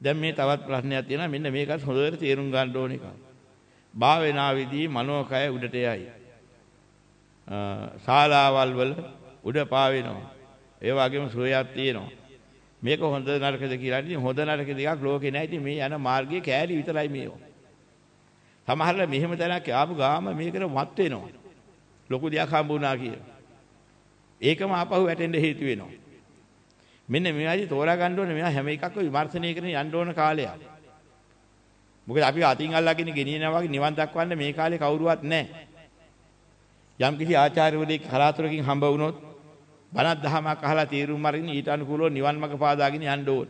දැන් මේ තවත් ප්‍රශ්නයක් තියෙනවා මෙන්න මේකත් හොඳට තේරුම් ගන්න ඕන එකක්. භාවනාවේදී මනෝකය උඩට යයි. ශාලාවල් වල උඩ පාවෙනවා. ඒ වගේම සුවයක් තියෙනවා. මේක හොඳ නරකද කියලා ඉතින් හොඳ නරක දෙකක් ලෝකේ නැහැ. ඉතින් මේ යන මාර්ගයේ කෑලි විතරයි මේවා. සමහරවිට මෙහෙම තැනක් ආපු ගාම මේකට මත් වෙනවා. ලොකු දෙයක් හම්බුණා කියලා. ඒකම ආපහු වැටෙන්න හේතු වෙනවා. මෙන්න මේවාදී තෝරා ගන්න ඕනේ මේවා හැම එකක්ම විමර්ශනය කරන යන්න ඕන කාලයක්. මොකද අපි අතින් අල්ලාගෙන ගෙනියනවා වගේ නිවන් දක්වන්න මේ කාලේ කවුරුවත් නැහැ. යම් කිසි ආචාර්යවරයෙක් කලාතුරකින් හම්බ වුණොත් බණක් දහමක් අහලා තීරුම් අරගෙන ඊට අනුකූලව නිවන් මඟ පාදාගෙන යන්න ඕන.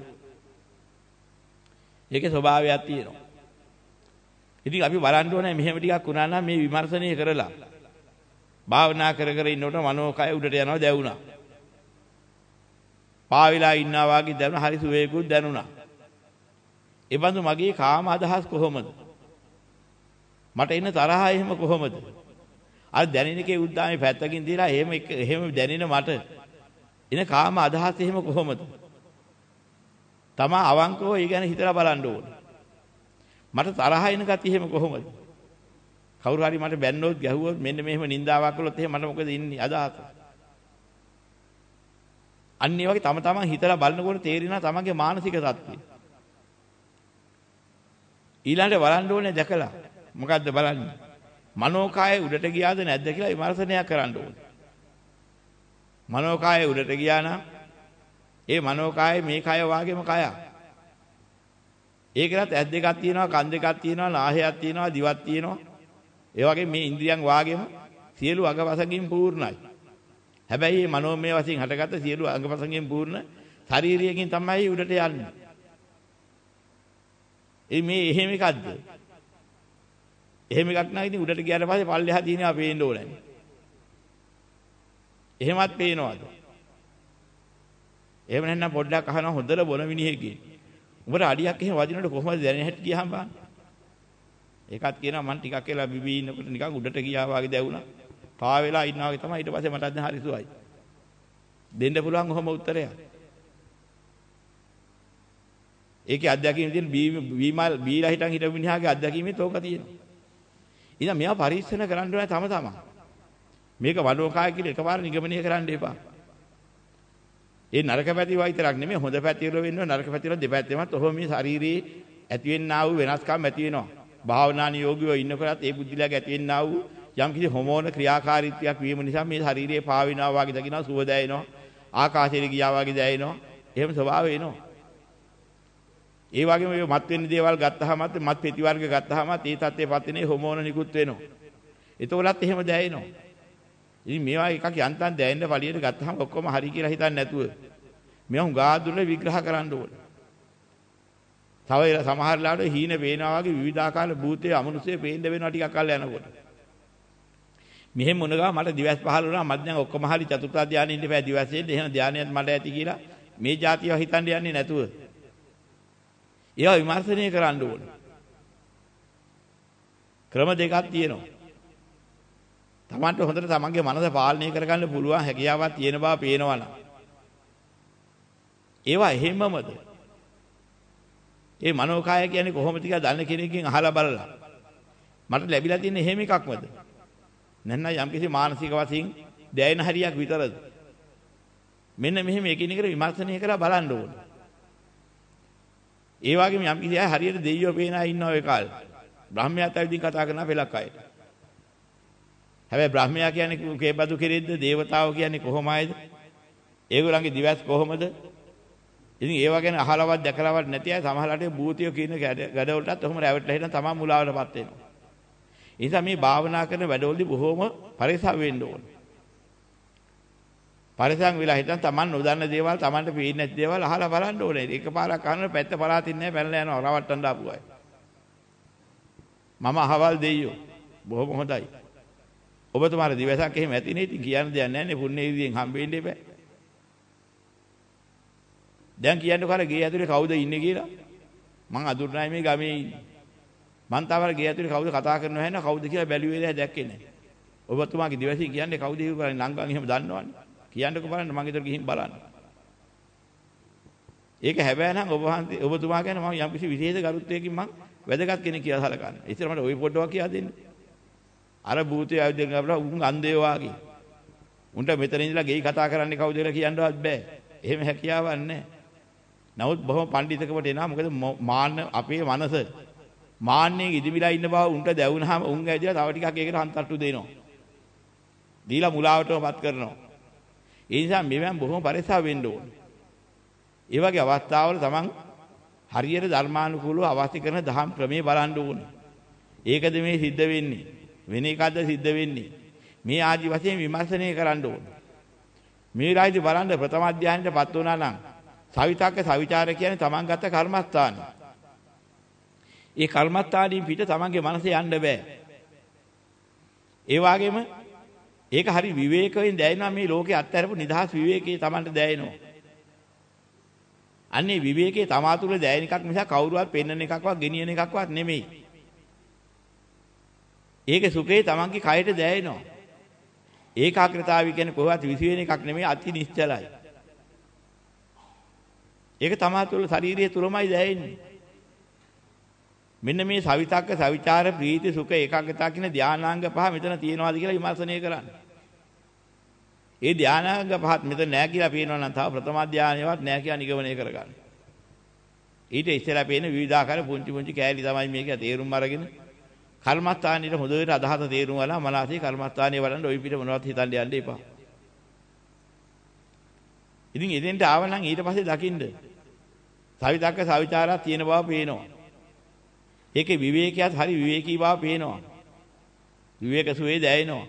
ඒකේ ස්වභාවයක් තියෙනවා. ඉතින් අපි බලන්න ඕනේ මෙහෙම ටිකක් වුණා නම් මේ විමර්ශනය කරලා භාවනා කර කර ඉන්නකොට මනෝකය උඩට යනවා දැවුණා. පාවිලා ඉන්නා වගේ දැනුණා හරි සුවේකුත් දැනුණා. ඒ බඳු මගේ කාම අදහස් කොහොමද? මට එන තරහ එහෙම කොහොමද? අර දැනෙන එකේ උද්දාමේ පැත්තකින් දීලා එහෙම එහෙම දැනෙන මට එන කාම අදහස් එහෙම කොහොමද? තමා අවංකව ඒ ගැන හිතලා බලන්න ඕනේ. මට තරහ එන ගතිය එහෙම කොහොමද? කවුරු හරි මට බැන්නොත් ගැහුවොත් මෙන්න මෙහෙම නින්දාවක් කළොත් එහෙම මට මොකද ඉන්නේ අදහස? අන්න ඒ වගේ තම තමන් හිතලා බලනකොට තේරෙනවා තමන්ගේ මානසික තත්ත්වය. ඊළඟට බලන්න ඕනේ දැකලා මොකද්ද බලන්නේ? මනෝකාය උඩට ගියාද නැද්ද කියලා විමර්ශනයක් කරන්න ඕනේ. මනෝකාය උඩට ගියා නම් ඒ මනෝකාය මේ කය වාගේම කයක්. ඒකලත් ඇස් දෙකක් තියෙනවා, කන් දෙකක් තියෙනවා, නාහයක් තියෙනවා, දිවක් තියෙනවා. ඒ වගේ මේ ඉන්ද්‍රියන් වාගේම සියලු අංගවසකින් පූර්ණයි. හැබැයි මේ මනෝමය වශයෙන් හටගත්ත සියලු අංගවසකින් පූර්ණ ශාරීරියකින් තමයි උඩට යන්නේ. ඒ මේ එහෙම එකක්ද? එහෙම එකක් නම් ඉතින් උඩට ගියාට පස්සේ පල්ලෙහා තියෙනවා පේන්න ඕනේ. එහෙමත් පේනවද? එහෙම නැත්නම් පොඩ්ඩක් අහනවා හොඳට බොන මිනිහෙක්ගේ. උඹට අඩියක් එහෙම වදිනකොට කොහොමද දැනෙන්නේ හැටි ගියාම බලන්න. ඒකත් කියනවා මං ටිකක් වෙලා බිබී ඉන්නකොට නිකන් උඩට ගියා වගේ දැවුණා. පා වෙලා ඉන්නා වගේ තමයි ඊට පස්සේ මට දැන් හරි සුවයි. දෙන්න පුළුවන් ඔහොම උත්තරයක්. ඒකේ අත්දැකීම් තියෙන බීමල් බීලා හිටන් හිටපු මිනිහාගේ අත්දැකීමෙත් ඕක තියෙනවා. ඉතින් මේවා පරීක්ෂණ කරන්න ඕනේ තම තමන්. මේක වඩෝකාය කියලා එකපාර නිගමනය කරන්න එපා. ඒ නරක පැති වයිතරක් නෙමෙයි හොඳ පැති වල වෙන්න නරක පැති වල දෙපැත්තෙමත් ඔහොම මේ ශාරීරියේ ඇතිවෙන්නා වූ වෙනස්කම් ඇති වෙනවා. භාවනා නියෝගීව ඉන්නකොටත් ඒ බුද්ධිලාගේ ඇතිවෙන්නා වූ යම් කිසි හෝමෝන ක්‍රියාකාරීත්වයක් වීම නිසා මේ ශාරීරියේ පාවිනවා වගේ දකිනවා සුව දැනෙනවා. ආකාශයට ගියා වගේ දැනෙනවා. එහෙම ස්වභාවය එනවා. ඒ වගේම මේ මත් වෙන්න දේවල් ගත්තාමත් මත් පෙති වර්ග ගත්තාමත් ඒ තත්ත්වයටපත් වෙනේ හෝමෝන නිකුත් වෙනවා. ඒතකොලත් එහෙම දැනෙනවා. ඉතින් මේවා එකක් යන්තම් දැනෙන්න පළියට ගත්තාම ඔක්කොම හරි කියලා හිතන්නේ නැතුව මේවා හුඟා දුරට විග්‍රහ කරන්න ඕනේ. තව සමහර ලාට හීන පේනවා වගේ විවිධාකාර භූතයේ අමනුෂ්‍ය පේන්න වෙනවා ටිකක් කල් යනකොට. මෙහෙම මොනගා මට දිවස් පහල වුණා මත් දැන් ඔක්කොම හරි චතුර්ථ ධානයේ ඉන්න බෑ දිවස්යෙන් එහෙනම් ධානයත් මට ඇති කියලා මේ જાතියව හිතන්න යන්නේ නැතුව ඒවා විමර්ශනය කරන්න ඕනේ. ක්‍රම දෙකක් තියෙනවා. Tamanට හොඳට තමන්ගේ මනස පාලනය කරගන්න පුළුවන් හැකියාවක් තියෙන බව පේනවනම්. ඒවා එහෙමමද? ඒ මනෝකාය කියන්නේ කොහොමද කියලා දන්න කෙනකින් අහලා බලලා. මට ලැබිලා තියෙන එහෙම එකක්මද? නැත්නම් යම්කිසි මානසික වශයෙන් දැයෙන හරියක් විතරද? මෙන්න මෙහෙම එකිනෙකට විමර්ශනය කරලා බලන්න ඕනේ. ඒ වගේම යම් කිසි අය හරියට දෙයියෝ පේන අය ඉන්නවා ඒ කාලේ. බ්‍රාහ්මයාත් ඇවිදින් කතා කරන පෙලක් අයට. හැබැයි බ්‍රාහ්මයා කියන්නේ කේබදු කෙරෙද්ද දේවතාවෝ කියන්නේ කොහොමයිද? ඒගොල්ලන්ගේ දිවස් කොහොමද? ඉතින් ඒව ගැන අහලවත් දැකලවත් නැති අය සමහරවිට භූතියෝ කියන ගැඩවලටත් ඔහොම රැවටලා හිටන් තමන් මුලාවටපත් වෙනවා. ඒ නිසා මේ භාවනා කරන වැඩවලදී බොහොම පරිසම් වෙන්න ඕනේ. පරිසම් වෙලා හිටන් Taman නොදන්න දේවල් Tamanට පේන්නේ නැති දේවල් අහලා බලන්න ඕනේ. එකපාරක් අහනකොට පැත්ත පලාතින් නැහැ පැනලා යනවා රවට්ටන්න ආපු අය. මම අහවල් දෙයියෝ. බොහොම හොඳයි. ඔබතුමාට දිවසක් එහෙම ඇති නේ ඉතින් කියන්න දෙයක් නැහැ නේ පුණ්‍ය ඉදිරියෙන් හම්බෙන්න එපා. දැන් කියන්නකෝ අර ගේ ඇතුලේ කවුද ඉන්නේ කියලා. මං අඳුරනයි මේ ගමේ ඉන්නේ. මං තාවර ගේ ඇතුලේ කවුද කතා කරනව හැන කවුද කියලා බැලුවේ නැහැ දැක්කේ නැහැ. ඔබතුමාගේ දිවසින් කියන්නේ කවුද කියලා නංගන් එහෙම දන්නවන්නේ. කියන්නකෝ බලන්න මං ඊතර ගිහින් බලන්න. ඒක හැබැයි නම් ඔබ වහන්සේ ඔබතුමා ගැන මම යම් කිසි විශේෂ ගරුත්වයකින් මම වැදගත් කෙනෙක් කියලා සලකන්නේ. ඉතින් මට ওই පොඩ්ඩක් කියා දෙන්න. අර භූතය ආයුධයෙන් ගබලා උන් අන්දේ වාගේ. උන්ට මෙතන ඉඳලා ගෙයි කතා කරන්නේ කවුද කියලා කියන්නවත් බෑ. එහෙම හැකියාවක් නැහැ. නමුත් බොහොම පඬිතකමට එනවා. මොකද මාන්න අපේ මනස මාන්නයෙන් ඉදිමිලා ඉන්න බව උන්ට දැවුනහම උන් ඇවිදලා තව ටිකක් ඒකට හන්තට්ටු දෙනවා. දීලා මුලාවටමපත් කරනවා. ඒ නිසා මෙවන් බොහොම පරිස්සම් වෙන්න ඕනේ. ඒ වගේ අවස්ථාවල තමන් හරියට ධර්මානුකූලව අවශ්‍ය කරන දහම් ක්‍රමයේ බලන්න ඕනේ. ඒකද මේ සිද්ධ වෙන්නේ. වෙන එකක්ද සිද්ධ වෙන්නේ. මේ ආදි වශයෙන් විමර්ශනය කරන්න ඕනේ. මේ රාජ්‍ය බලන්න ප්‍රථම අධ්‍යයනයටපත් වුණා නම් සවිතක්ක සවිචාර කියන්නේ තමන් ගත්ත කර්මස්ථානයි. ඒ කර්මස්ථානින් පිට තමන්ගේ මනසේ යන්න බෑ. ඒ වගේම ඒක හරි විවේකයෙන් දැනෙනවා මේ ලෝකේ අත්හැරපු නිදහස් විවේකයේ තමන්ට දැනෙනවා. අන්නේ විවේකයේ තමා තුළ දැනෙන එකක් මිසක් කවුරුවත් පෙන්වන එකක්වත් ගෙනියන එකක්වත් නෙමෙයි. ඒකේ සුඛේ තමන්ගේ කයට දැනෙනවා. ඒකාග්‍රතාවය කියන්නේ කොහොමවත් විසිරෙන එකක් නෙමෙයි අති නිශ්චලයි. ඒක තමා තුළ ශාරීරිය තුලමයි දැනෙන්නේ. මෙන්න මේ සවිතක්ක සවිචාර ප්‍රීති සුඛ ඒකාග්‍රතාව කියන ධානාංග පහ මෙතන තියෙනවාද කියලා විමර්ශනය කරන්න. ඒ ධානාංග පහත් මෙතන නැහැ කියලා පේනවා නම් තව ප්‍රථම ධානයවත් නැහැ කියලා නිගමනය කරගන්න. ඊට ඉස්සෙල්ලා පේන විවිධාකාර පුංචි පුංචි කෑලි තමයි මේක තේරුම් අරගෙන කර්මස්ථානෙට හොඳට අදහස තේරුම් ගලා මනසේ කර්මස්ථානිය වඩන්න ওই පිට මොනවත් හිතන්න යන්න එපා. ඉතින් එතෙන්ට ආව නම් ඊට පස්සේ දකින්න. සවිතක්ක සවිචාරා තියෙන බව පේනවා. ඒකේ විවේකයක් හරි විවේකී බව පේනවා. විවේක සුවේ දැනෙනවා.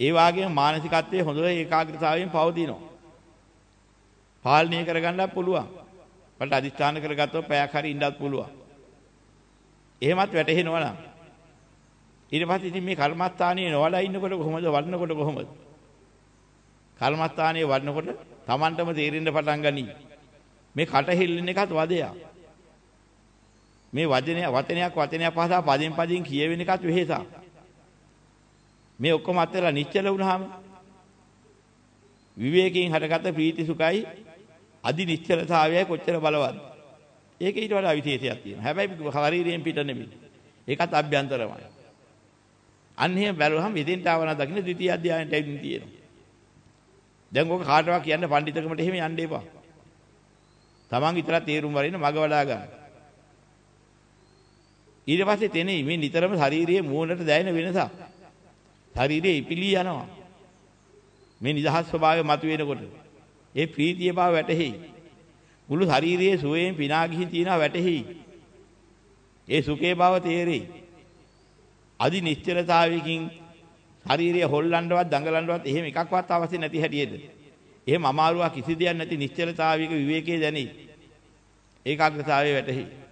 ඒ වාගේම මානසිකත්වයේ හොඳ ඒකාග්‍රතාවයෙන් පවතිනවා. පාලනය කරගන්නත් පුළුවන්. බලට අදිස්ථාන කරගත්තොත් පැයක් හරි ඉන්නත් පුළුවන්. එහෙමත් වැටහෙනවා නම් ඊට පස්සේ ඉතින් මේ කර්මස්ථානයේ නොවලා ඉන්නකොට කොහොමද වඩනකොට කොහොමද? කර්මස්ථානයේ වඩනකොට Tamanටම තේරෙන්න පටන් ගනී. මේ කට හෙල්ලෙන එකත් වදයක්. මේ වචනය වචනයක් වචනයක් පහසා පදින් පදින් කියවෙන එකත් වෙහෙසක්. මේ ඔක්කොම අත්හැරලා නිශ්චල වුණාම විවේකයෙන් හටගත්ත ප්‍රීති සුඛයි අදි නිශ්චලතාවයයි කොච්චර බලවත්ද? ඒක ඊට වඩා විශේෂයක් තියෙනවා. හැබැයි ශරීරයෙන් පිට නෙමෙයි. ඒකත් අභ්‍යන්තරමයි. අන්න එහෙම බැලුවහම ඉදින්ට ආවන දකින්න ද්විතීයි අධ්‍යයනයට ඇවිත් තියෙනවා. දැන් ඔක කාටවත් කියන්න පඬිතුකමට එහෙම යන්න එපා. Taman විතරක් තේරුම් වරින්න මග වඩා ගන්න. ඊට පස්සේ තෙනේ මේ නිතරම ශාරීරියේ මූණට දැනෙන වෙනසක්. ශාරීරියේ ඉපිලී යනවා. මේ නිදහස් ස්වභාවය මතුවෙනකොට ඒ ප්‍රීතිය බව වැටහෙයි. මුළු ශාරීරියේ සුවයෙන් පිනා ගිහින් තියෙනවා වැටහෙයි. ඒ සුඛේ බව තේරෙයි. අදි නිශ්චලතාවයකින් ශාරීරිය හොල්ලන්නවත් දඟලන්නවත් එහෙම එකක්වත් අවශ්‍ය නැති හැටියෙද. එහෙම අමාරුවක් කිසි දෙයක් නැති නිශ්චලතාවයක විවේකයේ දැනේ. ඒකාග්‍රතාවයේ වැටහෙයි.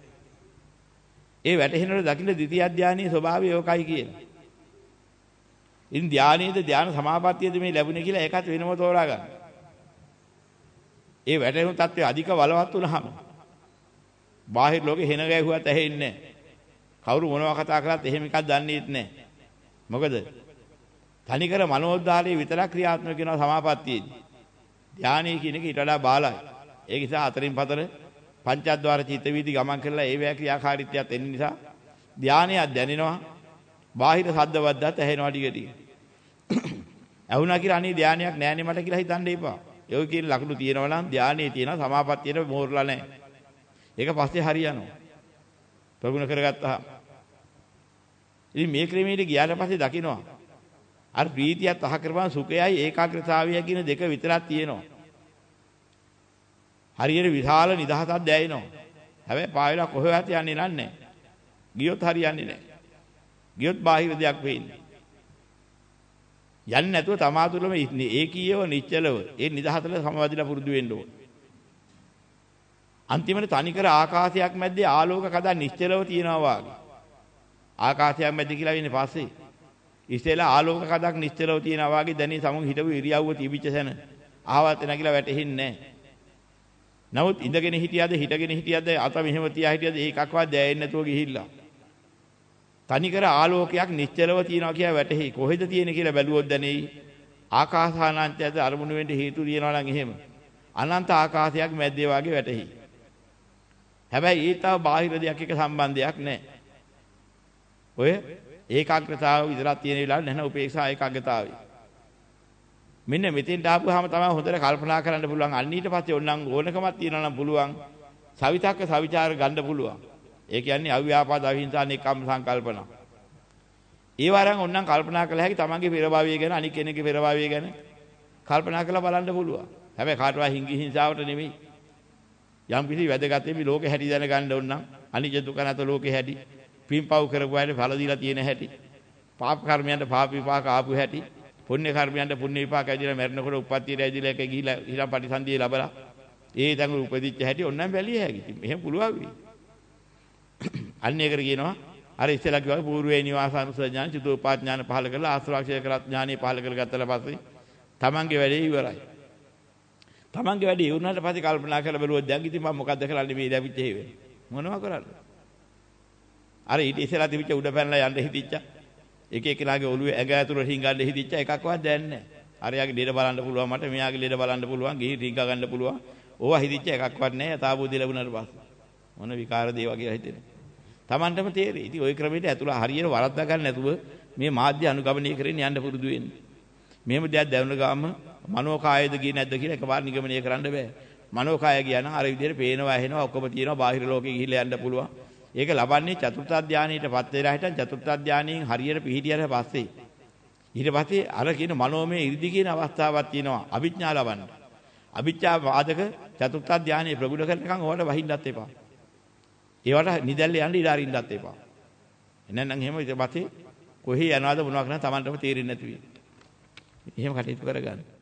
ඒ වැටහෙනකොට දකින්න ද්විතිය අධ්‍යානයේ ස්වභාවය ඕකයි කියලා. ඉතින් ධානයේද ධාන සමාපත්තියද මේ ලැබුණේ කියලා ඒකත් වෙනම තෝරා ගන්න. ඒ වැටෙනු තත්ත්වය අධික බලවත් වුණාම බාහිර ලෝකේ හෙන ගැහුවත් ඇහෙන්නේ නැහැ. කවුරු මොනවා කතා කරත් එහෙම එකක් දන්නේත් නැහැ. මොකද තනිකර මනෝද්දාරයේ විතරක් ක්‍රියාත්මක වෙනවා සමාපත්තියේදී. ධානයේ කියන එක ඊට වඩා බාලයි. ඒක නිසා හතරින් පතර පංචද්වාර චිත්ත වීදි ගමන් කරලා ඒ වේ ක්‍රියාකාරීත්වයත් එන්න නිසා ධානයක් දැනෙනවා. බාහිර ශබ්ද වද්දත් ඇහෙනවා ටික ටික. ඇහුණා කියලා අනේ ධානයක් නෑනේ මට කියලා හිතන්න එපා. ඒ කියන ලකුණු තියෙනවා නම් ධානයේ තියෙන සමාපත්තියට මෝරලා නැහැ. ඒක පස්සේ හරියනවා. ප්‍රගුණ කරගත්තා. ඉතින් මේ ක්‍රමයට ගියාට පස්සේ දකින්නවා. අර ප්‍රීතියත් අහ කරපන් සුඛයයි ඒකාග්‍රතාවයයි කියන දෙක විතරක් තියෙනවා. හරියට විශාල නිදහසක් දැනෙනවා. හැබැයි පාවෙලා කොහෙවත් යන්නේ නැහැ. ගියොත් හරියන්නේ නැහැ. ගියොත් බාහිර දෙයක් වෙන්නේ. යන්නේ නැතුව තමා තුළම ඉන්නේ. ඒකීයව නිශ්චලව. ඒ නිදහසට සමවදිලා පුරුදු වෙන්න ඕන. අන්තිමට තනිකර ආකාශයක් මැද්දේ ආලෝක කදා නිශ්චලව තියනවා වාගේ. ආකාශයක් මැද්ද කියලා වෙන්නේ පස්සේ. ඉස්සෙල්ලා ආලෝක කදක් නිශ්චලව තියනවා වාගේ දැනි සමුන් හිටපු ඉරියව්ව තිබිච්ච සැන. ආවත් නැගිලා වැටෙන්නේ නැහැ. නමුත් ඉඳගෙන හිටියද හිටගෙන හිටියද අත මෙහෙම තියා හිටියද ඒකක්වත් දැයෙන්නේ නැතුව ගිහිල්ලා. තනිකර ආලෝකයක් නිශ්චලව තියනවා කියලා වැටහි. කොහෙද තියෙන්නේ කියලා බැලුවොත් දැනෙයි. ආකාසානන්තයද අරමුණු වෙන්න හේතු තියනවා නම් එහෙම. අනන්ත ආකාශයක් මැද්දේ වාගේ වැටහි. හැබැයි ඒ තව බාහිර දෙයක් එක්ක සම්බන්ධයක් නැහැ. ඔය ඒකාග්‍රතාව විතරක් තියෙන වෙලාවට නැහැ උපේක්ෂා ඒකාග්‍රතාවයි. මෙන්න මෙතෙන්ට ආපුවාම තමයි හොඳට කල්පනා කරන්න පුළුවන්. අන්න ඊට පස්සේ ඕනනම් ඕනකමක් තියෙනවා නම් පුළුවන්. සවිතක්ක සවිචාර ගන්න පුළුවන්. ඒ කියන්නේ අව්‍යාපාද අහිංසා නිකම් සංකල්පන. ඒ වරන් ඕනනම් කල්පනා කළ හැකි තමන්ගේ පෙර භවය ගැන අනික් කෙනෙක්ගේ පෙර භවය ගැන කල්පනා කරලා බලන්න පුළුවන්. හැබැයි කාටවත් හිංගි හිංසාවට නෙමෙයි. යම් කිසි වැදගත් මේ ලෝකේ හැටි දැනගන්න ඕන නම් අනිජ දුක නැත ලෝකේ හැටි පින්පව් කරපු අයට ඵල දීලා තියෙන හැටි පාප කර්මයන්ට පාප විපාක ආපු හැටි පුණ්‍ය කර්මයන්ට පුණ්‍ය විපාක ඇදිලා මැරෙනකොට උප්පත්තියට ඇදිලා එක ගිහිලා හිරම් පටිසන්ධිය ලැබලා ඒ තැන් උපදිච්ච හැටි ඔන්නම් බැලිය හැකි. ඉතින් එහෙම පුළුවන් වෙයි. අන්න ඒකට කියනවා අර ඉස්සෙල්ලා කිව්වා పూర్වේ නිවාසානුසය ඥාන චතුෝපාඥාන පහල කරලා ආශ්‍රාක්ෂය කරත් ඥානෙ පහල කරගත්තට පස්සේ තමන්ගේ වැඩේ ඉවරයි. තමන්ගේ වැඩේ ඉවරනාට පස්සේ කල්පනා කරලා බලුවොත් දැන් ඉතින් මම මොකද්ද කරන්නේ මේ ලැබිච්ච හේවෙ. මොනවා කරන්නේ? අර ඊට ඉස්සෙල්ලා තිබිච්ච උඩ පැනලා යන්න හිතිච්ච එක එකනාගේ ඔළුවේ ඇඟ ඇතුළට හිඟන්න හිතිච්ච එකක්වත් දැන් නැහැ. අරයාගේ ලෙඩ බලන්න පුළුවන් මට මෙයාගේ ලෙඩ බලන්න පුළුවන් ගිහින් රිංග ගන්න පුළුවන්. ඕවා හිතිච්ච එකක්වත් නැහැ. තාබෝධි ලැබුණාට පස්සේ. මොන විකාර දේවා කියලා හිතෙන්නේ. Tamanටම තේරෙයි. ඉතින් ওই ක්‍රමයට ඇතුළ හරියට වරද්දා ගන්න නැතුව මේ මාධ්‍ය අනුගමනය කරගෙන යන්න පුරුදු වෙන්න. මෙහෙම දෙයක් දැනුණ ගාම මනෝකායද ගියේ නැද්ද කියලා එකපාර නිගමනය කරන්න බෑ. මනෝකාය ගියා නම් අර විදිහට පේනවා ඇහෙනවා ඔක්කොම තියෙනවා බාහිර ලෝකෙ ගිහිල්ලා යන්න පුළුවන්. ඒක ලබන්නේ චතුර්ථ ධානයටපත් වෙලා හිටන් චතුර්ථ ධානයෙන් හරියට පිහිටියට පස්සේ ඊට පස්සේ අර කියන මනෝමය 이르දි කියන අවස්ථාවක් තියෙනවා අභිඥා ලබන්න. අභිඥා වාදක චතුර්ථ ධානයේ ප්‍රගුණ කරනකම් ඕවට වහින්නත් එපා. ඒවට නිදැල්ල යන්න ඉඩ අරින්නත් එපා. එනනම් එහෙම ඊට පස්සේ කොහේ යනවද මොනවා කරනවද Tamanටම තේරෙන්නේ නැති වෙයි. එහෙම කටයුතු කරගන්න.